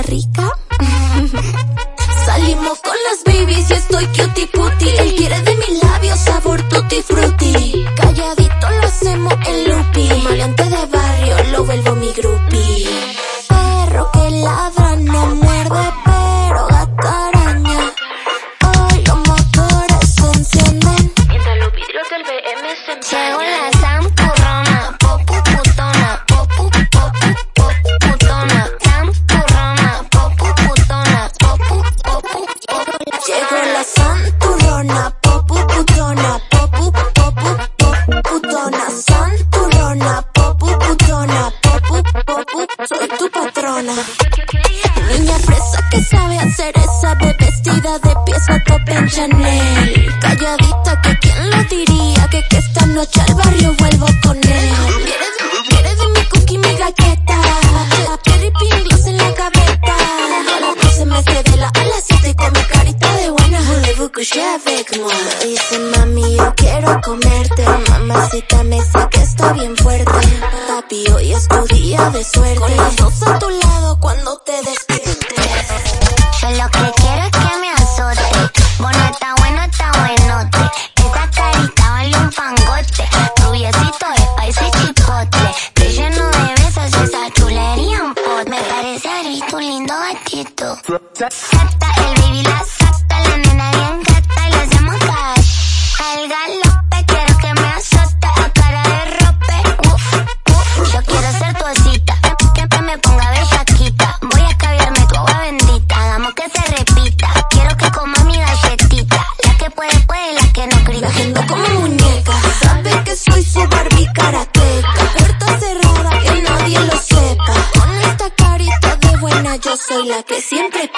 rica? Salimos con las babies y estoy cutie cutie. Él quiere de mis labios sabor tutti frutti. Calladito lo hacemos en lupi. Maleante de barrio, lo vuelvo mi groupie. Perro que ladra, no muerde, pero gata araña. Hoy los motores se encienden. Mientras los vidrios del BM se encienden. Santurrona, popu popu popu popu popu popu popu. Soy tu patrona. Que sabe hacer esa vestida de pieza top en Chanel. Calladita que lo diría que, esta noche dice mami yo quiero comerte. Mamacita me que está bien fuerte. Papi hoy es tu día de suerte. Con las dos a tu lado cuando te despiertes. Yo lo que quiero es que me azote. Bueno, está bueno, está buenote. Esa carita vale un fangote. Rubiecito spicy chipotle. Te lleno de besos y esa chulería un pot. Me parece ahorita un lindo gatito. Gata, el baby la El galope, quiero que me azote a cara de rope. Uf, uf, yo quiero ser tu osita. Que, que me ponga bellaquita. Voy a caviarme tu agua bendita. Hagamos que se repita. Quiero que coma mi galletita. La que puede, puede, la que no critica. agendo como muñeca. Sabe que soy su Barbie karateca. Puerta cerrada, que nadie lo sepa. Con esta carita de buena, yo soy la que siempre.